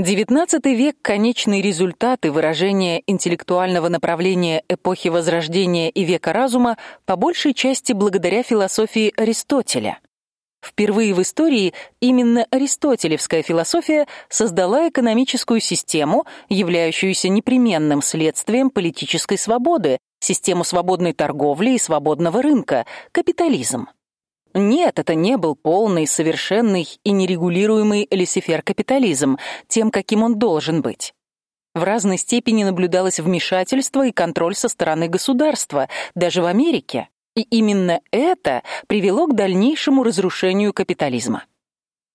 XIX век конечный результат и выражение интеллектуального направления эпохи Возрождения и века разума по большей части благодаря философии Аристотеля. Впервые в истории именно аристотелевская философия создала экономическую систему, являющуюся непременным следствием политической свободы, систему свободной торговли и свободного рынка капитализм. Нет, это не был полный, совершенный и нерегулируемый лессефер-капитализм, тем, каким он должен быть. В разной степени наблюдалось вмешательство и контроль со стороны государства, даже в Америке. И именно это привело к дальнейшему разрушению капитализма.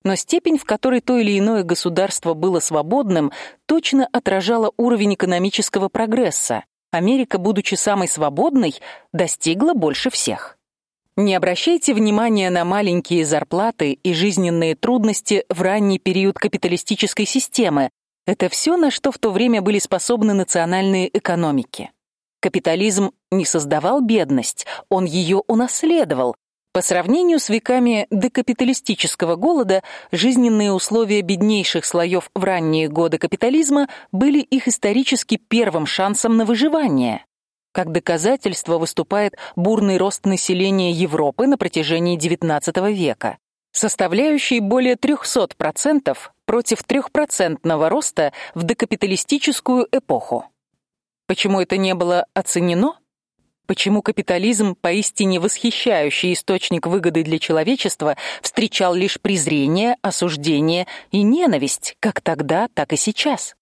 Но степень, в которой то или иное государство было свободным, точно отражала уровень экономического прогресса. Америка, будучи самой свободной, достигла больше всех. Не обращайте внимания на маленькие зарплаты и жизненные трудности в ранний период капиталистической системы. Это все, на что в то время были способны национальные экономики. Капитализм не создавал бедность, он ее унаследовал. По сравнению с веками декапиталистического голода, жизненные условия беднейших слоев в ранние годы капитализма были их исторически первым шансом на выживание. Как доказательство выступает бурный рост населения Европы на протяжении XIX века, составляющий более 300% против трехпроцентного роста в докапиталистическую эпоху. Почему это не было оценено? Почему капитализм, поистине восхищающий источник выгоды для человечества, встречал лишь презрение, осуждение и ненависть, как тогда, так и сейчас?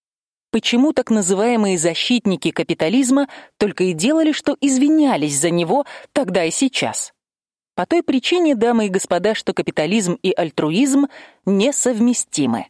Почему так называемые защитники капитализма только и делали, что извинялись за него тогда и сейчас. По той причине, дамы и господа, что капитализм и альтруизм несовместимы.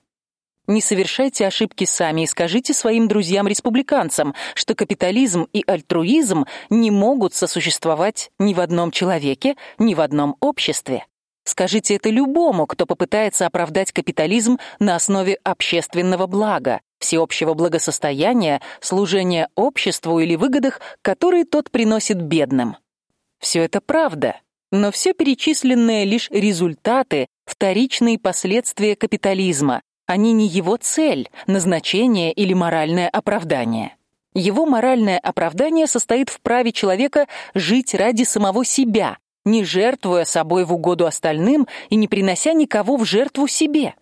Не совершайте ошибки сами и скажите своим друзьям-республиканцам, что капитализм и альтруизм не могут сосуществовать ни в одном человеке, ни в одном обществе. Скажите это любому, кто попытается оправдать капитализм на основе общественного блага, всеобщего благосостояния, служения обществу или выгодах, которые тот приносит бедным. Все это правда, но все перечисленное лишь результаты, вторичные последствия капитализма. Они не его цель, назначение или моральное оправдание. Его моральное оправдание состоит в праве человека жить ради самого себя, не жертвуя собой в угоду остальным и не принося никого в жертву себе.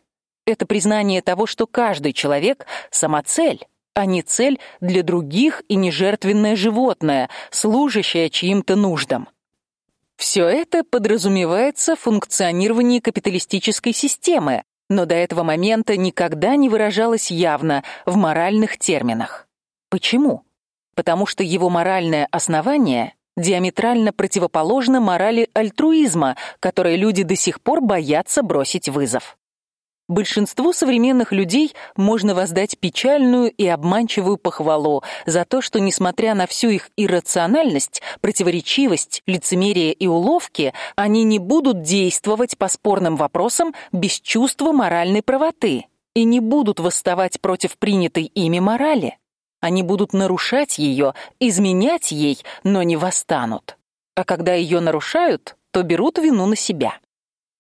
Это признание того, что каждый человек самоцель, а не цель для других и не жертвенное животное, служащее чьим-то нуждам. Все это подразумевается в функционировании капиталистической системы, но до этого момента никогда не выражалось явно в моральных терминах. Почему? Потому что его моральное основание диаметрально противоположно морали альтруизма, которой люди до сих пор боятся бросить вызов. Большинству современных людей можно воздать печальную и обманчивую похвалу за то, что несмотря на всю их иррациональность, противоречивость, лицемерие и уловки, они не будут действовать по спорным вопросам без чувства моральной правоты и не будут восставать против принятой ими морали. Они будут нарушать ее, изменять ей, но не восстанут. А когда ее нарушают, то берут вину на себя.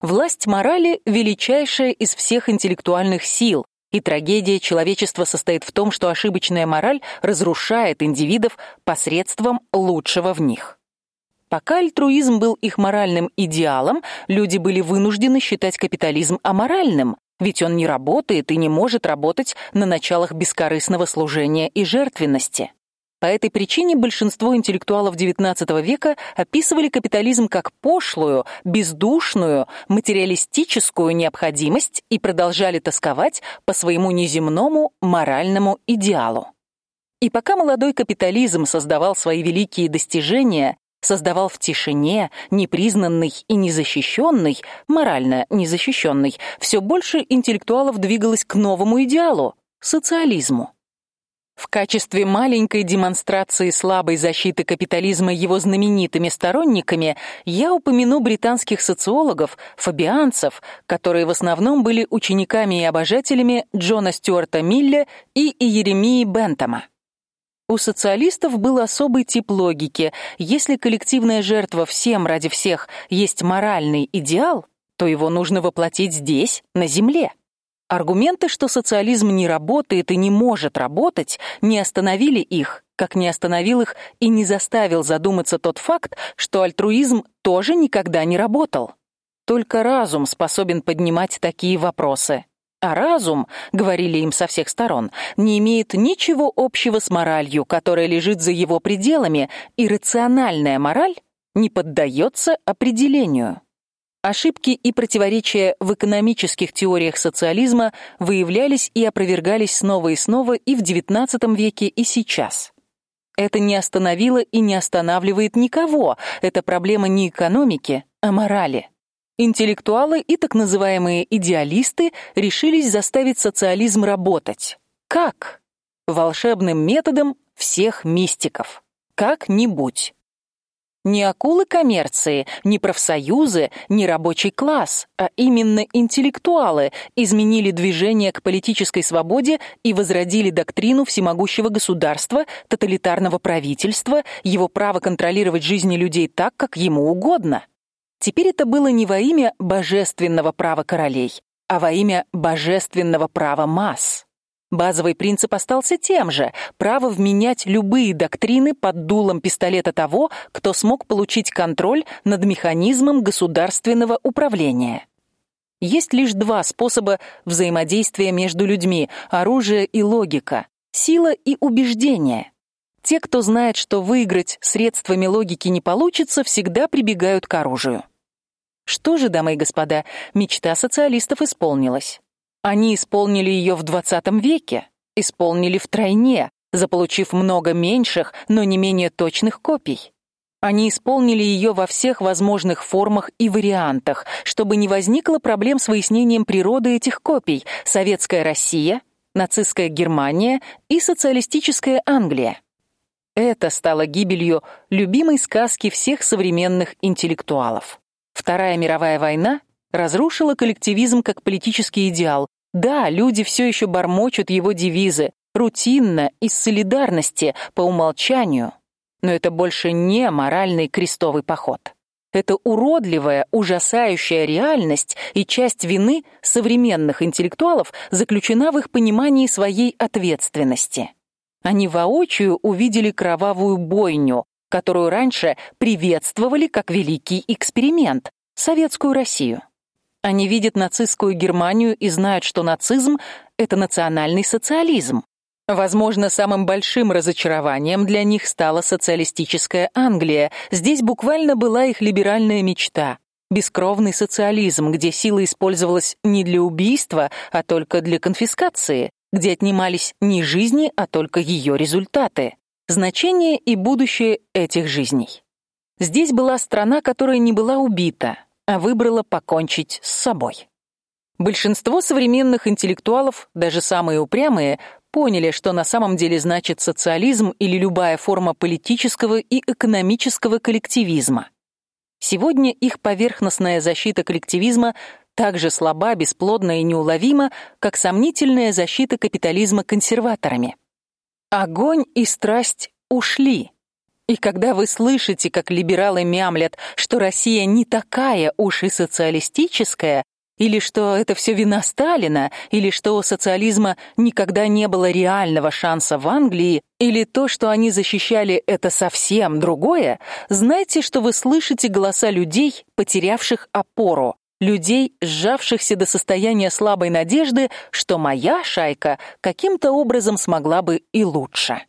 Власть морали величайшая из всех интеллектуальных сил, и трагедия человечества состоит в том, что ошибочная мораль разрушает индивидов посредством лучшего в них. Пока альтруизм был их моральным идеалом, люди были вынуждены считать капитализм аморальным, ведь он не работает и не может работать на началах бескорыстного служения и жертвенности. По этой причине большинство интеллектуалов XIX века описывали капитализм как пошлую, бездушную, материалистическую необходимость и продолжали тосковать по своему неземному моральному идеалу. И пока молодой капитализм создавал свои великие достижения, создавал в тишине, непризнанный и незащищенный, морально незащищенный, все больше интеллектуалов двигалось к новому идеалу социализму. В качестве маленькой демонстрации слабой защиты капитализма его знаменитыми сторонниками я упомяну британских социологов, фабианцев, которые в основном были учениками и обожателями Джона Стюарта Милля и Иеремии Бентама. У социалистов был особый тип логики. Если коллективная жертва всем ради всех есть моральный идеал, то его нужно воплотить здесь, на земле. Аргументы, что социализм не работает и не может работать, не остановили их, как не остановил их и не заставил задуматься тот факт, что альтруизм тоже никогда не работал. Только разум способен поднимать такие вопросы. А разум, говорили им со всех сторон, не имеет ничего общего с моралью, которая лежит за его пределами, и рациональная мораль не поддается определению. Ошибки и противоречия в экономических теориях социализма выявлялись и опровергались снова и снова и в XIX веке, и сейчас. Это не остановило и не останавливает никого. Это проблема не экономики, а морали. Интеллектуалы и так называемые идеалисты решились заставить социализм работать. Как? Волшебным методом всех мистиков. Как-нибудь. Не акулы коммерции, не профсоюзы, не рабочий класс, а именно интеллектуалы изменили движение к политической свободе и возродили доктрину всемогущего государства, тоталитарного правительства, его право контролировать жизни людей так, как ему угодно. Теперь это было не во имя божественного права королей, а во имя божественного права масс. Базовый принцип остался тем же: право вменять любые доктрины под дулом пистолета того, кто смог получить контроль над механизмом государственного управления. Есть лишь два способа взаимодействия между людьми: оружие и логика, сила и убеждение. Те, кто знает, что выиграть средствами логики не получится, всегда прибегают к оружию. Что же, дамы и господа, мечта социалистов исполнилась. Они исполнили ее в 20 веке, исполнили втройне, заполучив много меньших, но не менее точных копий. Они исполнили ее во всех возможных формах и вариантах, чтобы не возникло проблем с выяснением природы этих копий: советская Россия, нацистская Германия и социалистическая Англия. Это стало гибелью любимой сказки всех современных интеллектуалов. Вторая мировая война разрушила коллективизм как политический идеал. Да, люди все еще бормочут его девизы рутинно из солидарности по умолчанию, но это больше не моральный крестовый поход. Это уродливая, ужасающая реальность, и часть вины современных интеллектуалов заключена в их понимании своей ответственности. Они воочию увидели кровавую бойню, которую раньше приветствовали как великий эксперимент советскую Россию. Они видят нацистскую Германию и знают, что нацизм это национальный социализм. Возможно, самым большим разочарованием для них стала социалистическая Англия. Здесь буквально была их либеральная мечта бескровный социализм, где сила использовалась не для убийства, а только для конфискации, где отнимались не жизни, а только ее результаты, значение и будущее этих жизней. Здесь была страна, которая не была убита, а выбрала покончить с собой. Большинство современных интеллектуалов, даже самые упрямые, поняли, что на самом деле значит социализм или любая форма политического и экономического коллективизма. Сегодня их поверхностная защита коллективизма так же слаба, бесплодна и неуловима, как сомнительная защита капитализма консерваторами. Огонь и страсть ушли. И когда вы слышите, как либералы мямлят, что Россия не такая уж и социалистическая, или что это все вина Сталина, или что у социализма никогда не было реального шанса в Англии, или то, что они защищали, это совсем другое, знайте, что вы слышите голоса людей, потерявших опору, людей, сжавшихся до состояния слабой надежды, что моя шайка каким-то образом смогла бы и лучше.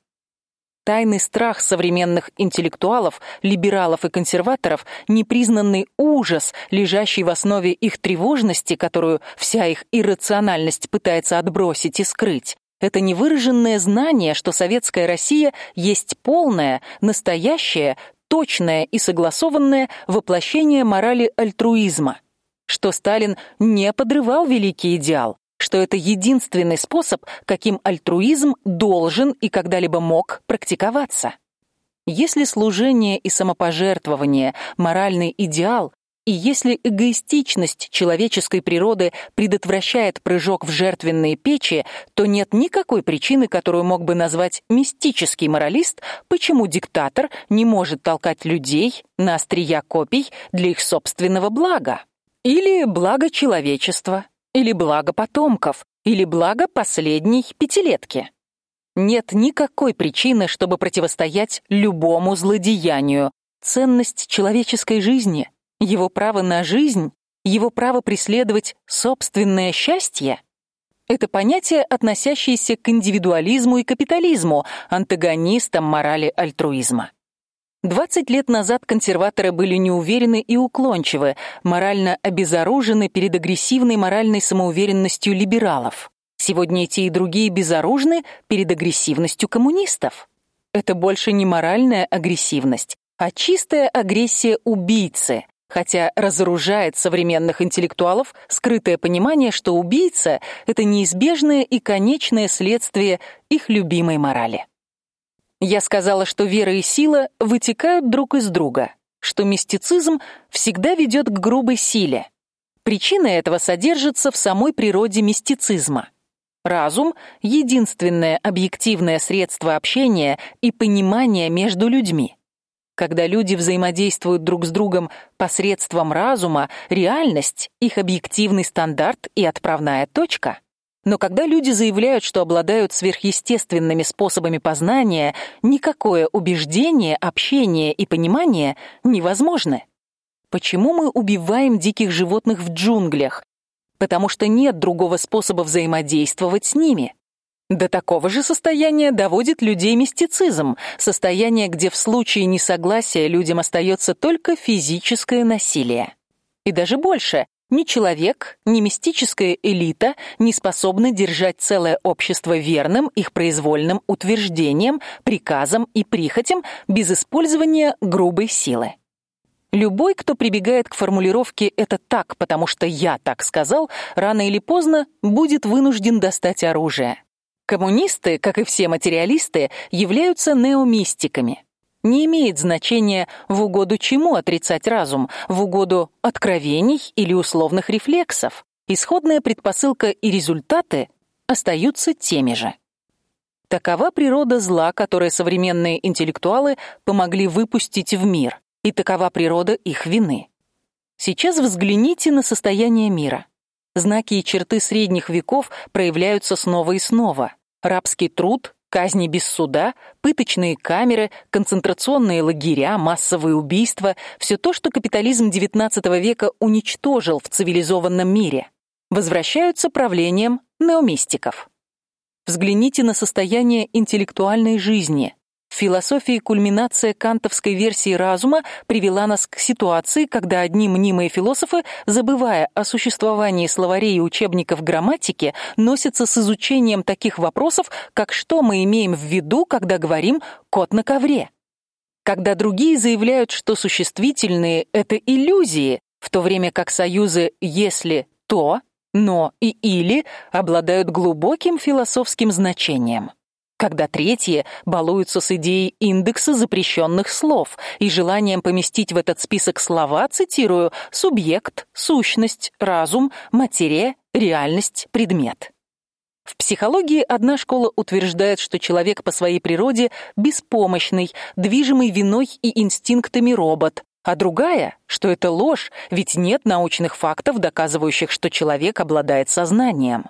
Тайный страх современных интеллектуалов, либералов и консерваторов, непризнанный ужас, лежащий в основе их тревожности, которую вся их иррациональность пытается отбросить и скрыть. Это невыраженное знание, что советская Россия есть полное, настоящее, точное и согласованное воплощение морали альтруизма, что Сталин не подрывал великий идеал, что это единственный способ, каким альтруизм должен и когда-либо мог практиковаться. Если служение и самопожертвование моральный идеал, и если эгоистичность человеческой природы предотвращает прыжок в жертвенные печи, то нет никакой причины, которую мог бы назвать мистический моралист, почему диктатор не может толкать людей на острия копий для их собственного блага или блага человечества или благо потомков, или благо последней пятилетки. Нет никакой причины, чтобы противостоять любому злодеянию. Ценность человеческой жизни, его право на жизнь, его право преследовать собственное счастье это понятие, относящееся к индивидуализму и капитализму, антагонистам морали альтруизма. 20 лет назад консерваторы были неуверены и уклончивы, морально обезоружены перед агрессивной моральной самоуверенностью либералов. Сегодня эти и другие безоружны перед агрессивностью коммунистов. Это больше не моральная агрессивность, а чистая агрессия убийцы, хотя разоружает современных интеллектуалов скрытое понимание, что убийца это неизбежное и конечное следствие их любимой морали. Я сказала, что вера и сила вытекают друг из друга, что мистицизм всегда ведет к грубой силе. Причина этого содержится в самой природе мистицизма. Разум единственное объективное средство общения и понимания между людьми. Когда люди взаимодействуют друг с другом посредством разума, реальность их объективный стандарт и отправная точка. Но когда люди заявляют, что обладают сверхъестественными способами познания, никакое убеждение, общение и понимание невозможны. Почему мы убиваем диких животных в джунглях? Потому что нет другого способа взаимодействовать с ними. До такого же состояния доводит людей мистицизм, состояние, где в случае несогласия людям остается только физическое насилие. И даже больше, ни человек, ни мистическая элита не способны держать целое общество верным их произвольным утверждениям, приказам и прихотям без использования грубой силы. Любой, кто прибегает к формулировке это так, потому что я так сказал, рано или поздно будет вынужден достать оружие. Коммунисты, как и все материалисты, являются неомистиками. Не имеет значения, в угоду чему отрицать разум, в угоду откровений или условных рефлексов. Исходная предпосылка и результаты остаются теми же. Такова природа зла, которое современные интеллектуалы помогли выпустить в мир, и такова природа их вины. Сейчас взгляните на состояние мира. Знаки и черты средних веков проявляются снова и снова. Рабский труд, казни без суда, пыточные камеры, концентрационные лагеря, массовые убийства все то, что капитализм XIX века уничтожил в цивилизованном мире, возвращаются правлением неомистиков. Взгляните на состояние интеллектуальной жизни, в философии кульминация кантовской версии разума привела нас к ситуации, когда одни мнимые философы, забывая о существовании словарей и учебников грамматики, носятся с изучением таких вопросов, как что мы имеем в виду, когда говорим кот на ковре. Когда другие заявляют, что существительные это иллюзии, в то время как союзы если то, но и или обладают глубоким философским значением когда третьи балуются с идеей индекса запрещенных слов и желанием поместить в этот список слова, цитирую, субъект, сущность, разум, материя, реальность, предмет. В психологии одна школа утверждает, что человек по своей природе беспомощный, движимый виной и инстинктами робот, а другая, что это ложь, ведь нет научных фактов, доказывающих, что человек обладает сознанием.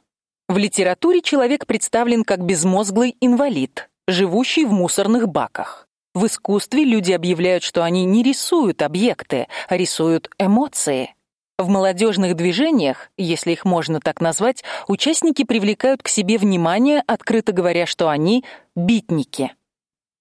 В литературе человек представлен как безмозглый инвалид, живущий в мусорных баках. В искусстве люди объявляют, что они не рисуют объекты, а рисуют эмоции. В молодежных движениях, если их можно так назвать, участники привлекают к себе внимание, открыто говоря, что они битники.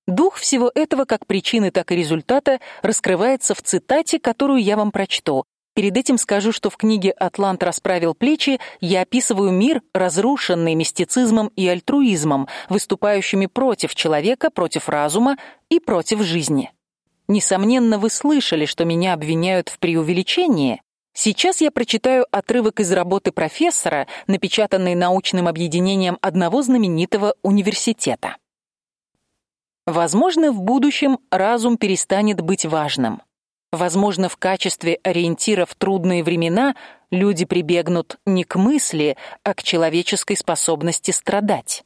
Дух всего этого, как причины, так и результата, раскрывается в цитате, которую я вам прочту, Перед этим скажу, что в книге Атлант расправил плечи я описываю мир, разрушенный мистицизмом и альтруизмом, выступающими против человека, против разума и против жизни. Несомненно, вы слышали, что меня обвиняют в преувеличении. Сейчас я прочитаю отрывок из работы профессора, напечатанной научным объединением одного знаменитого университета. Возможно, в будущем разум перестанет быть важным. Возможно, в качестве ориентира в трудные времена люди прибегнут не к мысли, а к человеческой способности страдать.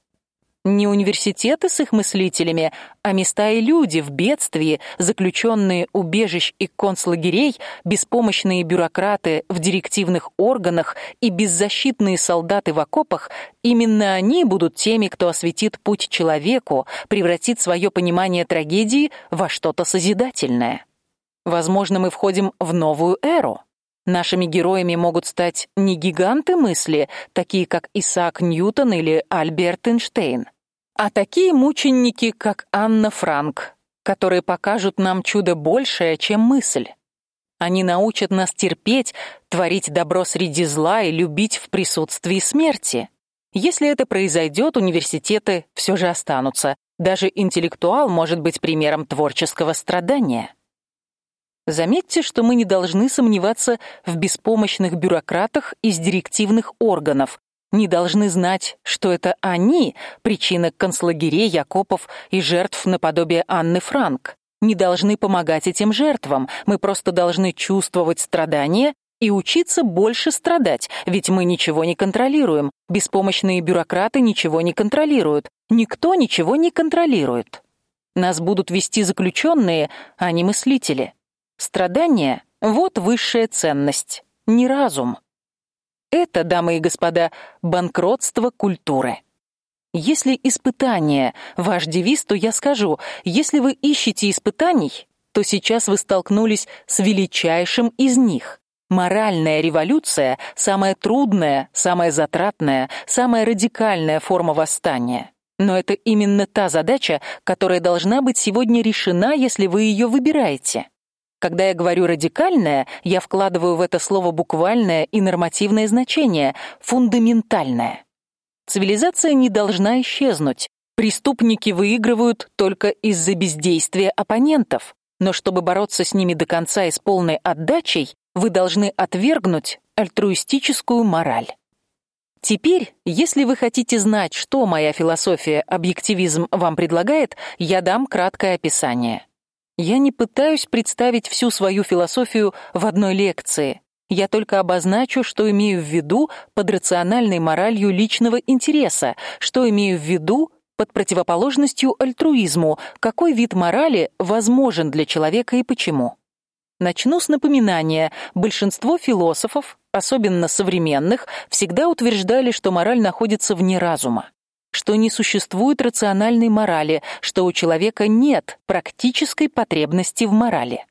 Не университеты с их мыслителями, а места и люди в бедствии, заключенные убежищ и концлагерей, беспомощные бюрократы в директивных органах и беззащитные солдаты в окопах, именно они будут теми, кто осветит путь человеку, превратит свое понимание трагедии во что-то созидательное. Возможно, мы входим в новую эру. Нашими героями могут стать не гиганты мысли, такие как Исаак Ньютон или Альберт Эйнштейн, а такие мученики, как Анна Франк, которые покажут нам чудо большее, чем мысль. Они научат нас терпеть, творить добро среди зла и любить в присутствии смерти. Если это произойдет, университеты все же останутся. Даже интеллектуал может быть примером творческого страдания. Заметьте, что мы не должны сомневаться в беспомощных бюрократах из директивных органов, не должны знать, что это они причина концлагерей, Якопов и жертв наподобие Анны Франк. Не должны помогать этим жертвам. Мы просто должны чувствовать страдания и учиться больше страдать, ведь мы ничего не контролируем. Беспомощные бюрократы ничего не контролируют. Никто ничего не контролирует. Нас будут вести заключенные, а не мыслители. Страдание вот высшая ценность, не разум. Это, дамы и господа, банкротство культуры. Если испытание ваш девиз, то я скажу: если вы ищете испытаний, то сейчас вы столкнулись с величайшим из них. Моральная революция самая трудная, самая затратная, самая радикальная форма восстания. Но это именно та задача, которая должна быть сегодня решена, если вы ее выбираете. Когда я говорю радикальное, я вкладываю в это слово буквальное и нормативное значение фундаментальное. Цивилизация не должна исчезнуть. Преступники выигрывают только из-за бездействия оппонентов, но чтобы бороться с ними до конца и с полной отдачей, вы должны отвергнуть альтруистическую мораль. Теперь, если вы хотите знать, что моя философия объективизм вам предлагает, я дам краткое описание. Я не пытаюсь представить всю свою философию в одной лекции. Я только обозначу, что имею в виду под рациональной моралью личного интереса, что имею в виду под противоположностью альтруизму, какой вид морали возможен для человека и почему. Начну с напоминания. Большинство философов, особенно современных, всегда утверждали, что мораль находится вне разума что не существует рациональной морали, что у человека нет практической потребности в морали.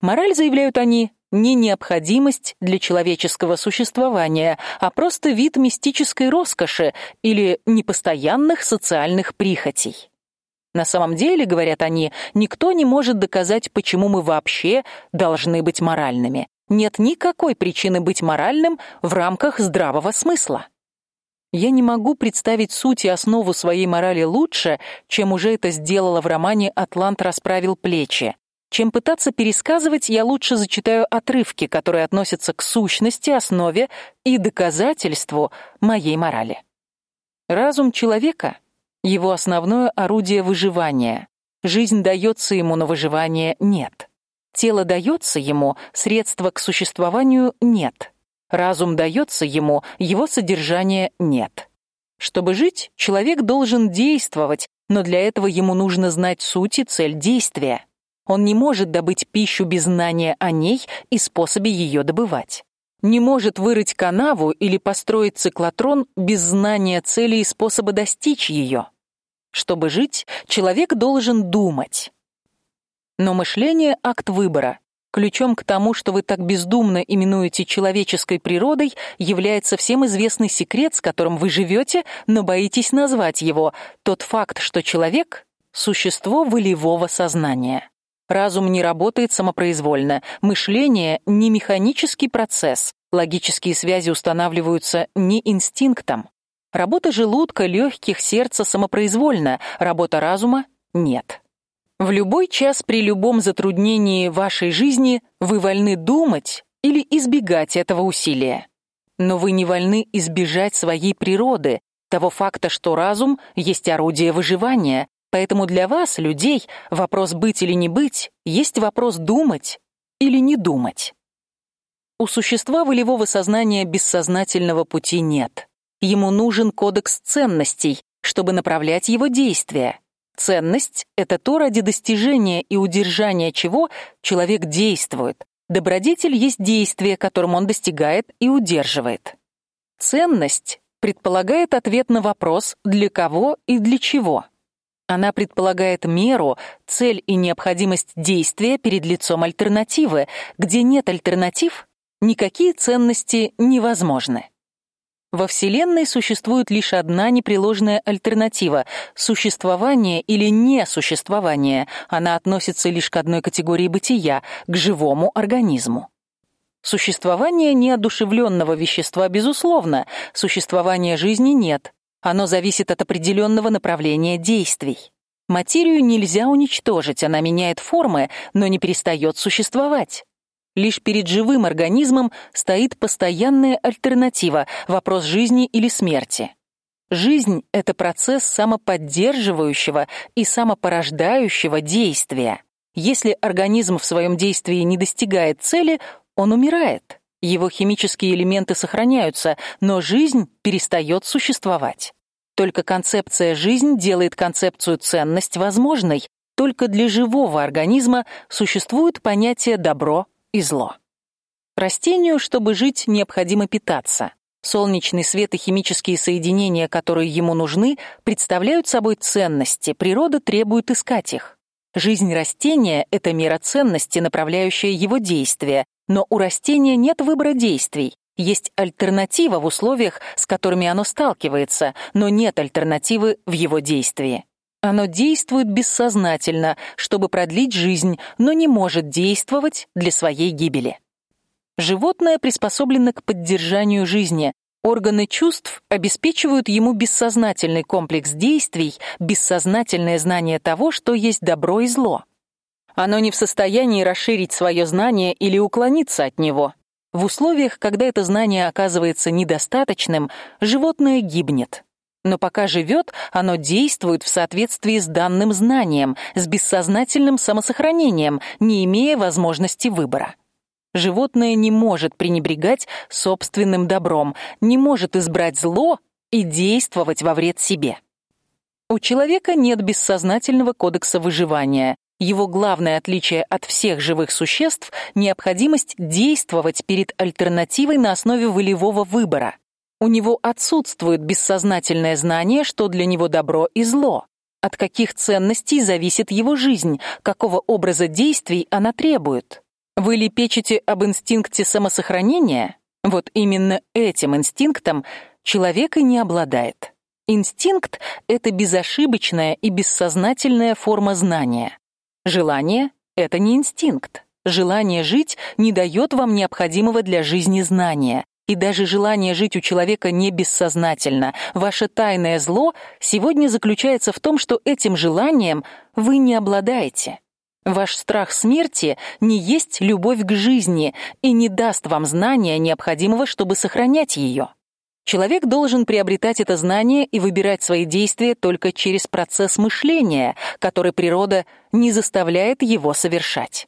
Мораль, заявляют они, не необходимость для человеческого существования, а просто вид мистической роскоши или непостоянных социальных прихотей. На самом деле, говорят они, никто не может доказать, почему мы вообще должны быть моральными. Нет никакой причины быть моральным в рамках здравого смысла. Я не могу представить суть и основу своей морали лучше, чем уже это сделала в романе Атлант расправил плечи. Чем пытаться пересказывать, я лучше зачитаю отрывки, которые относятся к сущности, основе и доказательству моей морали. Разум человека его основное орудие выживания. Жизнь дается ему, но выживания нет. Тело дается ему, средства к существованию нет. Разум дается ему, его содержания нет. Чтобы жить, человек должен действовать, но для этого ему нужно знать суть и цель действия. Он не может добыть пищу без знания о ней и способе ее добывать. Не может вырыть канаву или построить циклотрон без знания цели и способа достичь ее. Чтобы жить, человек должен думать. Но мышление акт выбора. Ключом к тому, что вы так бездумно именуете человеческой природой, является всем известный секрет, с которым вы живете, но боитесь назвать его: тот факт, что человек существо волевого сознания. Разум не работает самопроизвольно, мышление не механический процесс, логические связи устанавливаются не инстинктом. Работа желудка, легких, сердца самопроизвольна, работа разума нет. В любой час при любом затруднении вашей жизни вы вольны думать или избегать этого усилия. Но вы не вольны избежать своей природы, того факта, что разум есть орудие выживания. Поэтому для вас, людей, вопрос быть или не быть есть вопрос думать или не думать. У существа волевого сознания бессознательного пути нет. Ему нужен кодекс ценностей, чтобы направлять его действия. Ценность — это то, ради достижения и удержания чего человек действует. Добродетель есть действие, которым он достигает и удерживает. Ценность предполагает ответ на вопрос «для кого и для чего?». Она предполагает меру, цель и необходимость действия перед лицом альтернативы. Где нет альтернатив, никакие ценности невозможны. Во Вселенной существует лишь одна непреложная альтернатива — существование или несуществование. Она относится лишь к одной категории бытия — к живому организму. Существование неодушевленного вещества безусловно, существования жизни нет. Оно зависит от определенного направления действий. Материю нельзя уничтожить, она меняет формы, но не перестает существовать. Лишь перед живым организмом стоит постоянная альтернатива вопрос жизни или смерти. Жизнь это процесс самоподдерживающего и самопорождающего действия. Если организм в своем действии не достигает цели, он умирает. Его химические элементы сохраняются, но жизнь перестает существовать. Только концепция жизнь делает концепцию ценность возможной. Только для живого организма существует понятие добро и зло. Растению, чтобы жить, необходимо питаться. Солнечный свет и химические соединения, которые ему нужны, представляют собой ценности. Природа требует искать их. Жизнь растения это мера ценности, направляющая его действия, но у растения нет выбора действий. Есть альтернатива в условиях, с которыми оно сталкивается, но нет альтернативы в его действии. Оно действует бессознательно, чтобы продлить жизнь, но не может действовать для своей гибели. Животное приспособлено к поддержанию жизни. Органы чувств обеспечивают ему бессознательный комплекс действий, бессознательное знание того, что есть добро и зло. Оно не в состоянии расширить свое знание или уклониться от него. В условиях, когда это знание оказывается недостаточным, животное гибнет. Но пока живет, оно действует в соответствии с данным знанием, с бессознательным самосохранением, не имея возможности выбора. Животное не может пренебрегать собственным добром, не может избрать зло и действовать во вред себе. У человека нет бессознательного кодекса выживания. Его главное отличие от всех живых существ необходимость действовать перед альтернативой на основе волевого выбора. У него отсутствует бессознательное знание, что для него добро и зло. От каких ценностей зависит его жизнь, какого образа действий она требует. Вы ли печете об инстинкте самосохранения? Вот именно этим инстинктом человек и не обладает. Инстинкт это безошибочная и бессознательная форма знания. Желание это не инстинкт. Желание жить не дает вам необходимого для жизни знания. И даже желание жить у человека не бессознательно. Ваше тайное зло сегодня заключается в том, что этим желанием вы не обладаете. Ваш страх смерти не есть любовь к жизни и не даст вам знания, необходимого, чтобы сохранять ее. Человек должен приобретать это знание и выбирать свои действия только через процесс мышления, который природа не заставляет его совершать.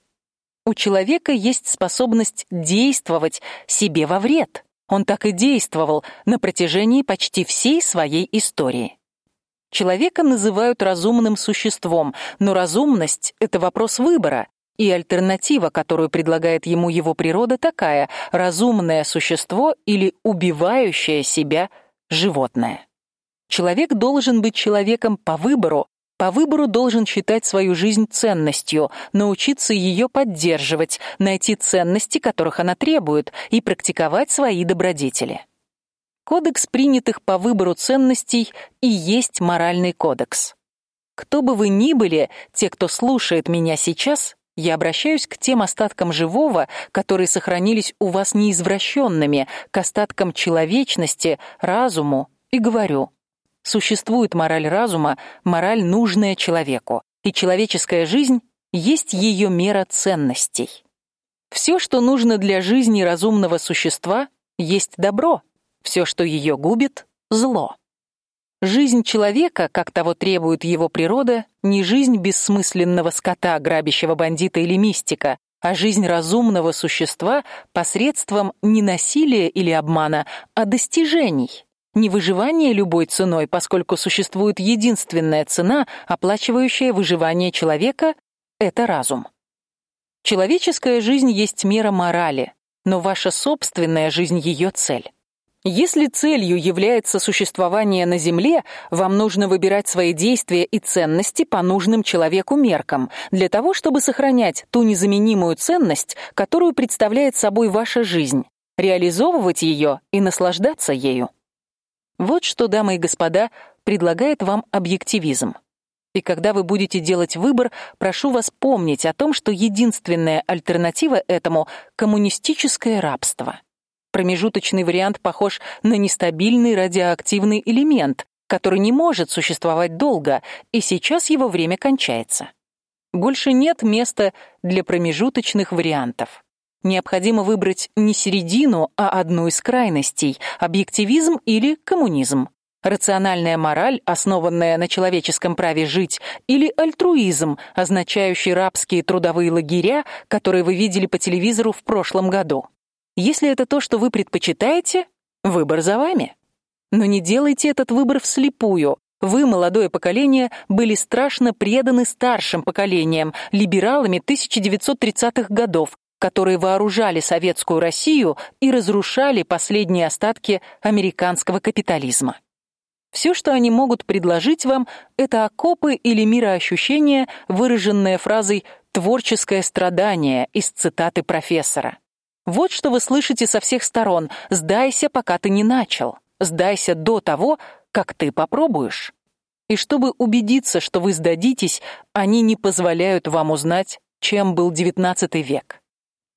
У человека есть способность действовать себе во вред. Он так и действовал на протяжении почти всей своей истории. Человека называют разумным существом, но разумность это вопрос выбора, и альтернатива, которую предлагает ему его природа, такая: разумное существо или убивающее себя животное. Человек должен быть человеком по выбору, по выбору должен считать свою жизнь ценностью, научиться ее поддерживать, найти ценности, которых она требует, и практиковать свои добродетели. Кодекс принятых по выбору ценностей и есть моральный кодекс. Кто бы вы ни были, те, кто слушает меня сейчас, я обращаюсь к тем остаткам живого, которые сохранились у вас неизвращенными, к остаткам человечности, разуму, и говорю: существует мораль разума, мораль нужная человеку, и человеческая жизнь есть ее мера ценностей. Все, что нужно для жизни разумного существа, есть добро. Все, что ее губит, зло. Жизнь человека, как того требует его природа, не жизнь бессмысленного скота, грабящего бандита или мистика, а жизнь разумного существа посредством не насилия или обмана, а достижений. Не выживание любой ценой, поскольку существует единственная цена, оплачивающая выживание человека это разум. Человеческая жизнь есть мера морали, но ваша собственная жизнь ее цель. Если целью является существование на земле, вам нужно выбирать свои действия и ценности по нужным человеку меркам, для того, чтобы сохранять ту незаменимую ценность, которую представляет собой ваша жизнь, реализовывать ее и наслаждаться ею. Вот что, дамы и господа, предлагает вам объективизм. И когда вы будете делать выбор, прошу вас помнить о том, что единственная альтернатива этому коммунистическое рабство. Промежуточный вариант похож на нестабильный радиоактивный элемент, который не может существовать долго, и сейчас его время кончается. Больше нет места для промежуточных вариантов. Необходимо выбрать не середину, а одну из крайностей объективизм или коммунизм. Рациональная мораль, основанная на человеческом праве жить, или альтруизм, означающий рабские трудовые лагеря, которые вы видели по телевизору в прошлом году. Если это то, что вы предпочитаете, выбор за вами. Но не делайте этот выбор вслепую. Вы, молодое поколение, были страшно преданы старшим поколениям, либералами 1930-х годов, которые вооружали советскую Россию и разрушали последние остатки американского капитализма. Все, что они могут предложить вам, это окопы или мироощущение, выраженное фразой творческое страдание из цитаты профессора. Вот что вы слышите со всех сторон: сдайся, пока ты не начал. Сдайся до того, как ты попробуешь. И чтобы убедиться, что вы сдадитесь, они не позволяют вам узнать, чем был XIX век.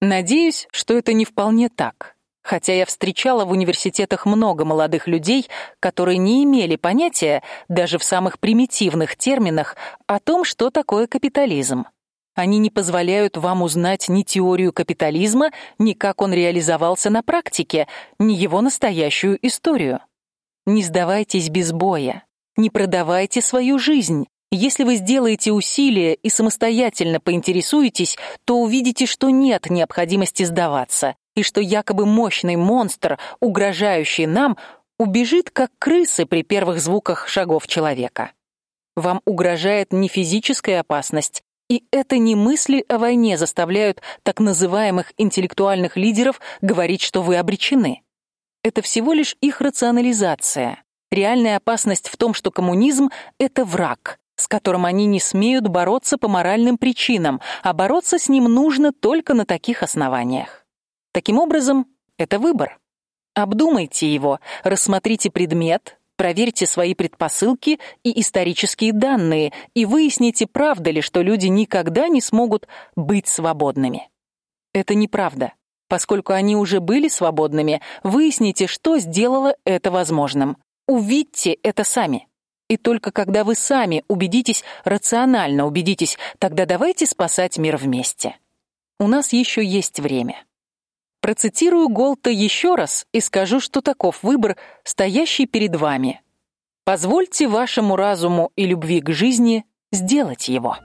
Надеюсь, что это не вполне так. Хотя я встречала в университетах много молодых людей, которые не имели понятия даже в самых примитивных терминах о том, что такое капитализм. Они не позволяют вам узнать ни теорию капитализма, ни как он реализовался на практике, ни его настоящую историю. Не сдавайтесь без боя. Не продавайте свою жизнь. Если вы сделаете усилия и самостоятельно поинтересуетесь, то увидите, что нет необходимости сдаваться, и что якобы мощный монстр, угрожающий нам, убежит как крысы при первых звуках шагов человека. Вам угрожает не физическая опасность, и это не мысли о войне заставляют так называемых интеллектуальных лидеров говорить, что вы обречены. Это всего лишь их рационализация. Реальная опасность в том, что коммунизм это враг, с которым они не смеют бороться по моральным причинам, а бороться с ним нужно только на таких основаниях. Таким образом, это выбор. Обдумайте его, рассмотрите предмет, Проверьте свои предпосылки и исторические данные и выясните, правда ли, что люди никогда не смогут быть свободными. Это неправда. Поскольку они уже были свободными, выясните, что сделало это возможным. Увидьте это сами. И только когда вы сами убедитесь, рационально убедитесь, тогда давайте спасать мир вместе. У нас еще есть время. Процитирую Голта еще раз и скажу, что таков выбор, стоящий перед вами. Позвольте вашему разуму и любви к жизни сделать его.